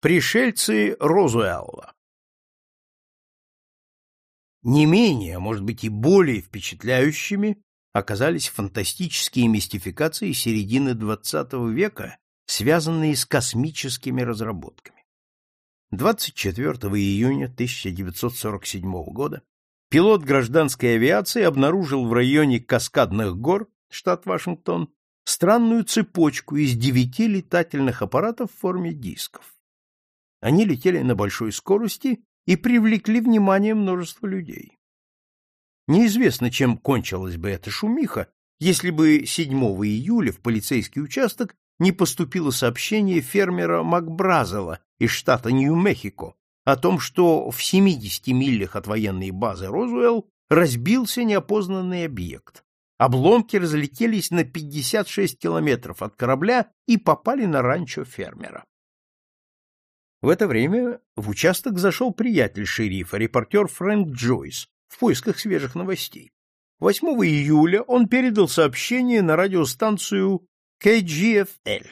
Пришельцы Розуэлла Не менее, а может быть и более впечатляющими оказались фантастические мистификации середины XX века, связанные с космическими разработками. 24 июня 1947 года пилот гражданской авиации обнаружил в районе Каскадных гор, штат Вашингтон, странную цепочку из девяти летательных аппаратов в форме дисков. Они летели на большой скорости и привлекли внимание множества людей. Неизвестно, чем кончилась бы эта шумиха, если бы 7 июля в полицейский участок не поступило сообщение фермера Макбразела из штата Нью-Мехико о том, что в 70 милях от военной базы Розуэлл разбился неопознанный объект. Обломки разлетелись на 56 километров от корабля и попали на ранчо фермера. В это время в участок зашел приятель шерифа, репортер Фрэнк Джойс, в поисках свежих новостей. 8 июля он передал сообщение на радиостанцию KGFL.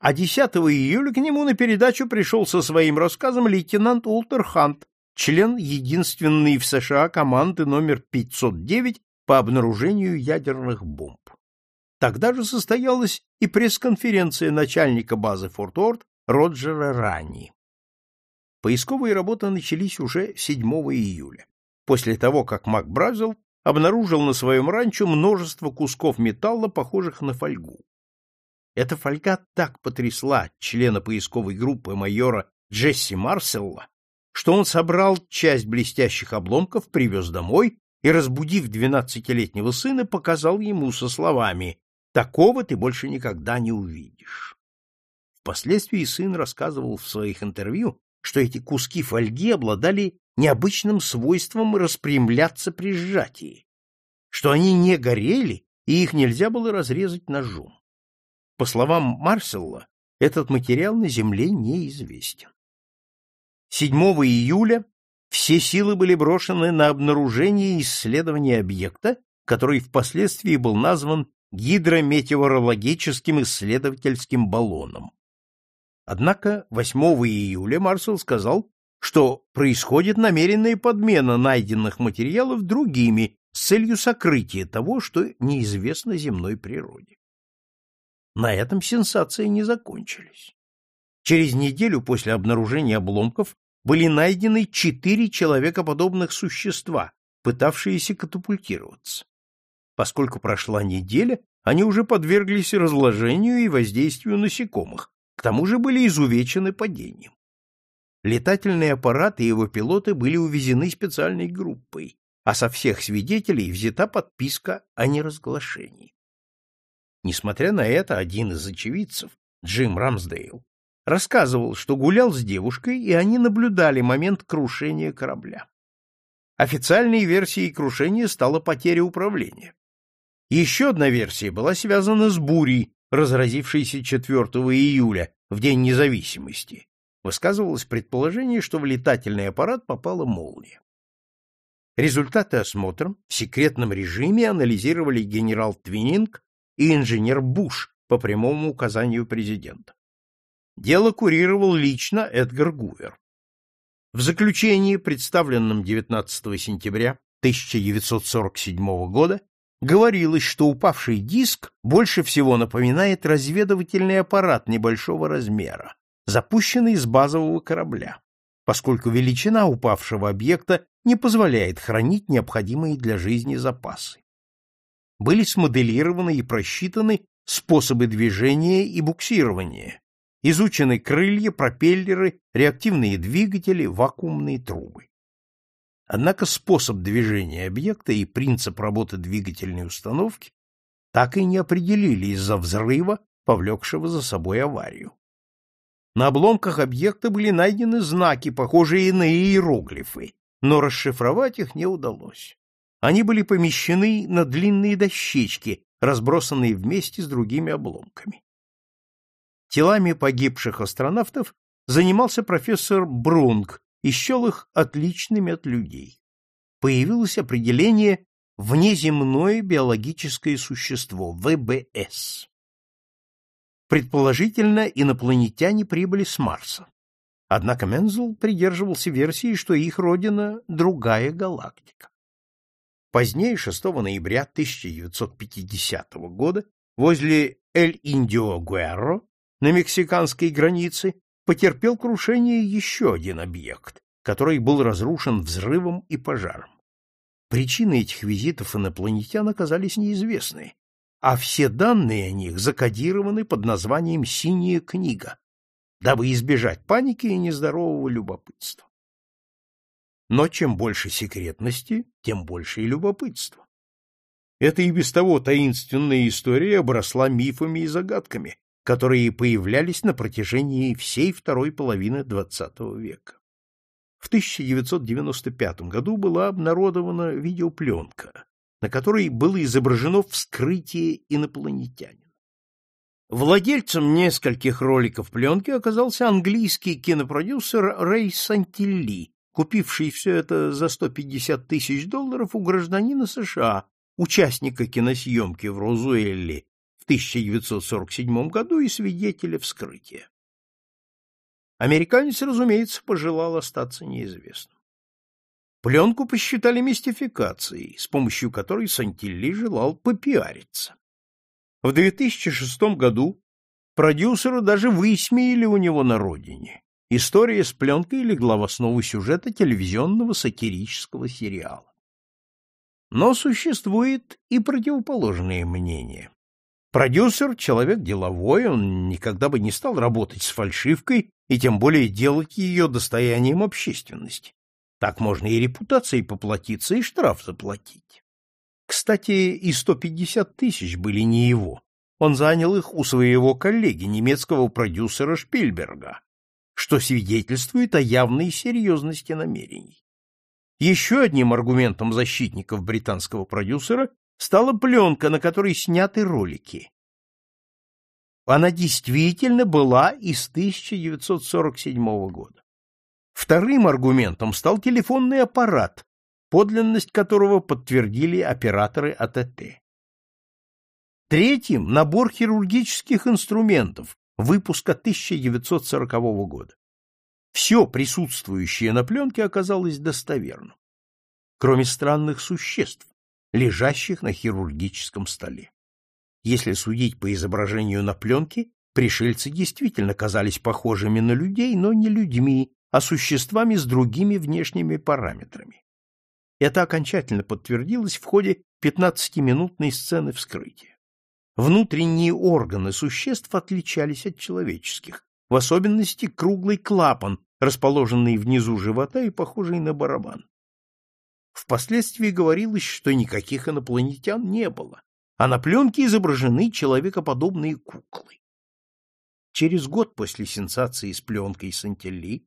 А 10 июля к нему на передачу пришел со своим рассказом лейтенант Уолтер Хант, член единственной в США команды номер 509 по обнаружению ядерных бомб. Тогда же состоялась и пресс-конференция начальника базы Форт Уорд Роджера Ранни. Поисковые работы начались уже 7 июля, после того, как Мак Бразил обнаружил на своем ранчо множество кусков металла, похожих на фольгу. Эта фольга так потрясла члена поисковой группы майора Джесси Марселла, что он собрал часть блестящих обломков, привез домой и, разбудив двенадцатилетнего сына, показал ему со словами «Такого ты больше никогда не увидишь». Впоследствии сын рассказывал в своих интервью, что эти куски фольги обладали необычным свойством распрямляться при сжатии, что они не горели и их нельзя было разрезать ножом. По словам Марселла, этот материал на Земле неизвестен. 7 июля все силы были брошены на обнаружение и исследование объекта, который впоследствии был назван гидрометеорологическим исследовательским баллоном. Однако 8 июля Марсел сказал, что происходит намеренная подмена найденных материалов другими с целью сокрытия того, что неизвестно земной природе. На этом сенсации не закончились. Через неделю после обнаружения обломков были найдены четыре человекоподобных существа, пытавшиеся катапультироваться. Поскольку прошла неделя, они уже подверглись разложению и воздействию насекомых, к тому же были изувечены падением. Летательный аппарат и его пилоты были увезены специальной группой, а со всех свидетелей взята подписка о неразглашении. Несмотря на это, один из очевидцев, Джим Рамсдейл, рассказывал, что гулял с девушкой, и они наблюдали момент крушения корабля. Официальной версией крушения стала потеря управления. Еще одна версия была связана с бурей, разразившейся 4 июля, в День независимости. Высказывалось предположение, что в летательный аппарат попала молния. Результаты осмотра в секретном режиме анализировали генерал Твининг и инженер Буш по прямому указанию президента. Дело курировал лично Эдгар Гувер. В заключении, представленном 19 сентября 1947 года, говорилось, что упавший диск больше всего напоминает разведывательный аппарат небольшого размера, запущенный с базового корабля, поскольку величина упавшего объекта не позволяет хранить необходимые для жизни запасы были смоделированы и просчитаны способы движения и буксирования, изучены крылья, пропеллеры, реактивные двигатели, вакуумные трубы. Однако способ движения объекта и принцип работы двигательной установки так и не определили из-за взрыва, повлекшего за собой аварию. На обломках объекта были найдены знаки, похожие на иероглифы, но расшифровать их не удалось. Они были помещены на длинные дощечки, разбросанные вместе с другими обломками. Телами погибших астронавтов занимался профессор Брунг и счел их отличными от людей. Появилось определение «внеземное биологическое существо» ВБС. Предположительно, инопланетяне прибыли с Марса. Однако Мензел придерживался версии, что их родина — другая галактика. Позднее, 6 ноября 1950 года, возле Эль-Индио-Гуэрро на мексиканской границе потерпел крушение еще один объект, который был разрушен взрывом и пожаром. Причины этих визитов инопланетян оказались неизвестны, а все данные о них закодированы под названием «Синяя книга», дабы избежать паники и нездорового любопытства. Но чем больше секретности, тем больше и любопытства. Эта и без того таинственная история обросла мифами и загадками, которые появлялись на протяжении всей второй половины XX века. В 1995 году была обнародована видеопленка, на которой было изображено вскрытие инопланетянина. Владельцем нескольких роликов пленки оказался английский кинопродюсер Рэй Сантилли, купивший все это за 150 тысяч долларов у гражданина США, участника киносъемки в Розуэлле в 1947 году и свидетеля вскрытия. Американец, разумеется, пожелал остаться неизвестным. Пленку посчитали мистификацией, с помощью которой Сантилли желал попиариться. В 2006 году продюсеру даже высмеяли у него на родине. История с пленкой легла в основу сюжета телевизионного сатирического сериала. Но существует и противоположное мнение. Продюсер — человек деловой, он никогда бы не стал работать с фальшивкой и тем более делать ее достоянием общественности. Так можно и репутацией поплатиться, и штраф заплатить. Кстати, и 150 тысяч были не его. Он занял их у своего коллеги, немецкого продюсера Шпильберга, что свидетельствует о явной серьезности намерений. Еще одним аргументом защитников британского продюсера стала пленка, на которой сняты ролики. Она действительно была из 1947 года. Вторым аргументом стал телефонный аппарат, подлинность которого подтвердили операторы АТТ. Третьим – набор хирургических инструментов выпуска 1940 года. Все присутствующее на пленке оказалось достоверным, кроме странных существ, лежащих на хирургическом столе. Если судить по изображению на пленке, пришельцы действительно казались похожими на людей, но не людьми, а существами с другими внешними параметрами. Это окончательно подтвердилось в ходе 15-минутной сцены вскрытия. Внутренние органы существ отличались от человеческих, в особенности круглый клапан, расположенный внизу живота и похожий на барабан. Впоследствии говорилось, что никаких инопланетян не было, а на пленке изображены человекоподобные куклы. Через год после сенсации с пленкой Сантелли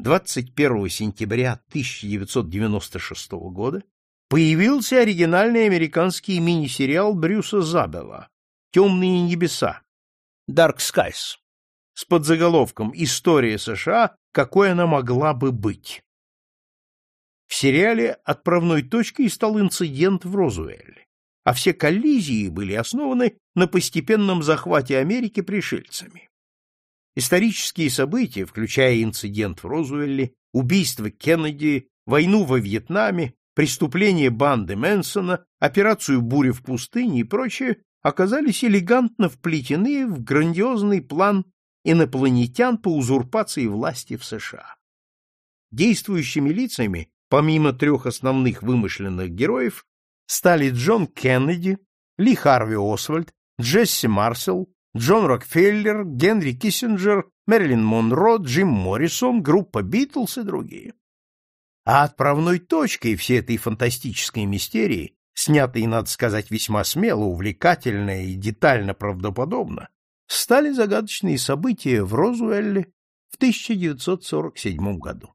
21 сентября 1996 года появился оригинальный американский мини-сериал Брюса Забела «Темные небеса» Dark Skies с подзаголовком «История США, какой она могла бы быть». В сериале отправной точкой стал инцидент в Розуэлле, а все коллизии были основаны на постепенном захвате Америки пришельцами. Исторические события, включая инцидент в Розуэлле, убийство Кеннеди, войну во Вьетнаме, преступление банды Мэнсона, операцию «Буря в пустыне» и прочее, оказались элегантно вплетены в грандиозный план инопланетян по узурпации власти в США. Действующими лицами, помимо трех основных вымышленных героев, стали Джон Кеннеди, Ли Харви Освальд, Джесси Марсел, Джон Рокфеллер, Генри Киссинджер, Мэрилин Монро, Джим Моррисон, группа Битлз и другие. А отправной точкой всей этой фантастической мистерии, снятой, надо сказать, весьма смело, увлекательно и детально правдоподобно, стали загадочные события в Розуэлле в 1947 году.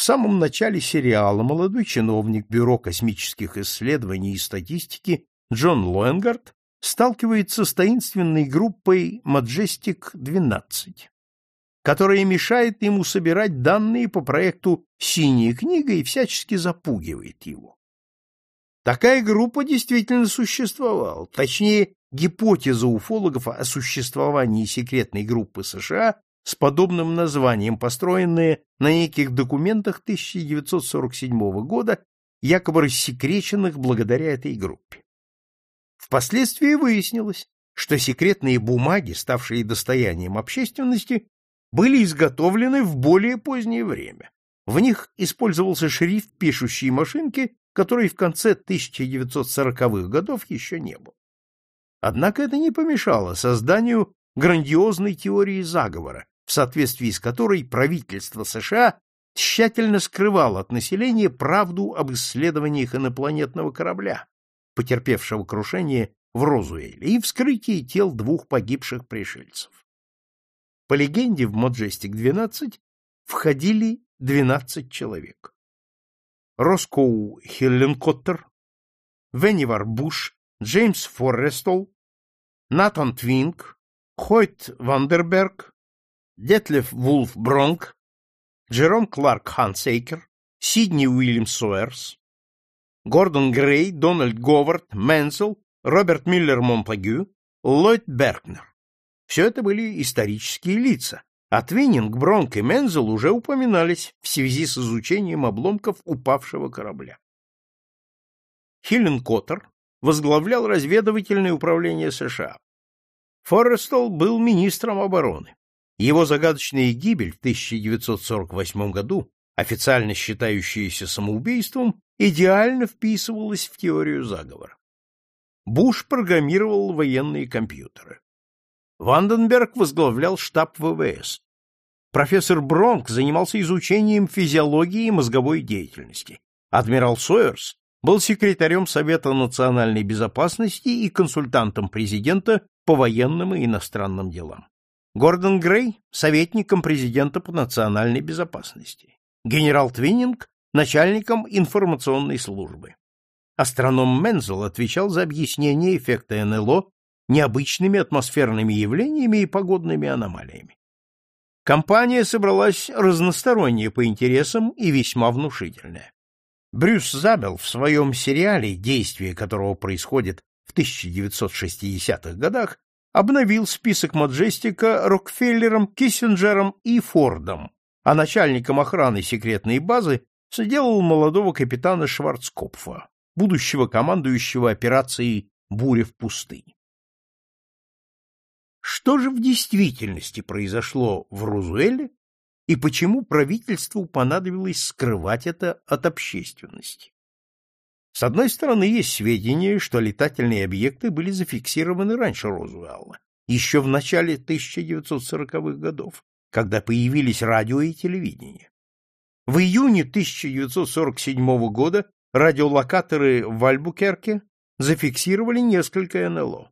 В самом начале сериала молодой чиновник Бюро космических исследований и статистики Джон Лоенгард сталкивается с таинственной группой Majestic-12, которая мешает ему собирать данные по проекту «Синяя книга» и всячески запугивает его. Такая группа действительно существовала, точнее, гипотеза уфологов о существовании секретной группы США с подобным названием, построенные на неких документах 1947 года, якобы рассекреченных благодаря этой группе. Впоследствии выяснилось, что секретные бумаги, ставшие достоянием общественности, были изготовлены в более позднее время. В них использовался шрифт пишущей машинки, который в конце 1940-х годов еще не был. Однако это не помешало созданию грандиозной теории заговора, соответствии с которой правительство США тщательно скрывало от населения правду об исследованиях инопланетного корабля, потерпевшего крушение в Розуэле, и вскрытии тел двух погибших пришельцев. По легенде, в Маджестик-12 входили 12 человек. Роскоу Хилленкоттер, Вэнивар Буш, Джеймс Форрестол, Натан Твайнинг, Хойт Ванденберг, Детлев Вулф Бронк, Джером Кларк Хансейкер, Сидни Уильям Суэрс, Гордон Грей, Дональд Говард Мензел, Роберт Миллер Монтагю, Ллойд Беркнер. Все это были исторические лица, а Твайнинг, Бронк и Мензел уже упоминались в связи с изучением обломков упавшего корабля. Хилленкоттер возглавлял разведывательное управление США. Форрестол был министром обороны. Его загадочная гибель в 1948 году, официально считающаяся самоубийством, идеально вписывалась в теорию заговора. Буш программировал военные компьютеры. Ванденберг возглавлял штаб ВВС. Профессор Бронк занимался изучением физиологии и мозговой деятельности. Адмирал Сойерс был секретарем Совета национальной безопасности и консультантом президента по военным и иностранным делам. Гордон Грей — советником президента по национальной безопасности. Генерал Твиннинг — начальником информационной службы. Астроном Мензел отвечал за объяснение эффекта НЛО необычными атмосферными явлениями и погодными аномалиями. Компания собралась разносторонняя по интересам и весьма внушительная. Брюс Забел в своем сериале, действие которого происходит в 1960-х годах, обновил список Маджестика Рокфеллером, Киссинджером и Фордом, а начальником охраны секретной базы сделал молодого капитана Шварцкопфа, будущего командующего операцией «Буря в пустыне». Что же в действительности произошло в Розуэле и почему правительству понадобилось скрывать это от общественности. С одной стороны, есть сведения, что летательные объекты были зафиксированы раньше Розуэлла, еще в начале 1940-х годов, когда появились радио и телевидение. В июне 1947 года радиолокаторы в Альбукерке зафиксировали несколько НЛО.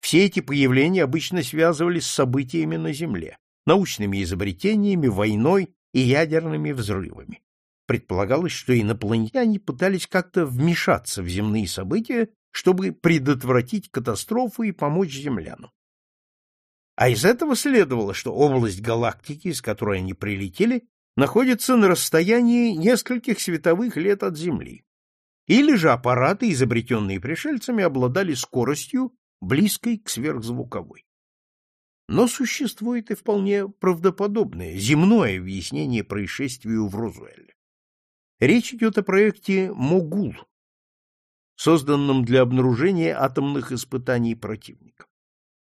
Все эти появления обычно связывались с событиями на Земле научными изобретениями, войной и ядерными взрывами. Предполагалось, что инопланетяне пытались как-то вмешаться в земные события, чтобы предотвратить катастрофу и помочь землянам. А из этого следовало, что область галактики, из которой они прилетели, находится на расстоянии нескольких световых лет от Земли. Или же аппараты, изобретенные пришельцами, обладали скоростью, близкой к сверхзвуковой. Но существует и вполне правдоподобное, земное объяснение происшествию в Розуэлле. Речь идет о проекте «Могул», созданном для обнаружения атомных испытаний противников.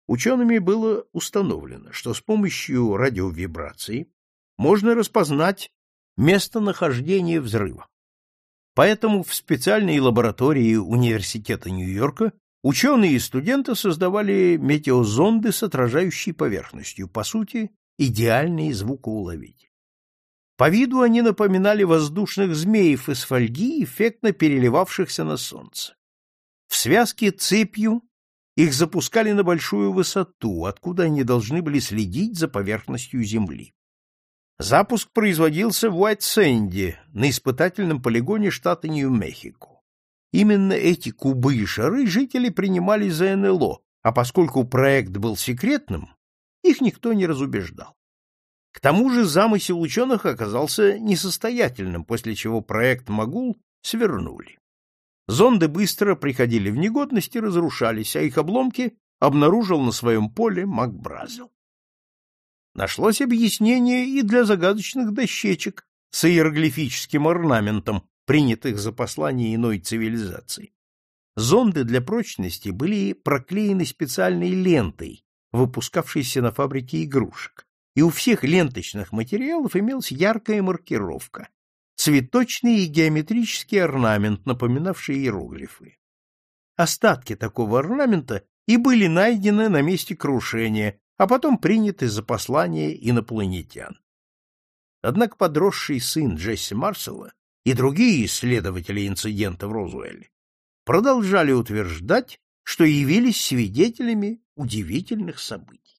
Учеными было установлено, что с помощью радиовибрации можно распознать местонахождение взрыва. Поэтому в специальной лаборатории Университета Нью-Йорка Ученые и студенты создавали метеозонды с отражающей поверхностью, по сути, идеальные звукоуловители. По виду они напоминали воздушных змеев из фольги, эффектно переливавшихся на солнце. В связке цепью их запускали на большую высоту, откуда они должны были следить за поверхностью Земли. Запуск производился в Уайт-Сэнде, на испытательном полигоне штата Нью-Мехико. Именно эти кубы и шары жители принимали за НЛО, а поскольку проект был секретным, их никто не разубеждал. К тому же замысел ученых оказался несостоятельным, после чего проект Магул свернули. Зонды быстро приходили в негодность и разрушались, а их обломки обнаружил на своем поле Макбразил. Нашлось объяснение и для загадочных дощечек с иероглифическим орнаментом, принятых за послание иной цивилизации. Зонды для прочности были проклеены специальной лентой, выпускавшейся на фабрике игрушек, и у всех ленточных материалов имелась яркая маркировка, цветочный и геометрический орнамент, напоминавший иероглифы. Остатки такого орнамента и были найдены на месте крушения, а потом приняты за послание инопланетян. Однако подросший сын Джесси Марсела и другие исследователи инцидента в Розуэлле продолжали утверждать, что явились свидетелями удивительных событий.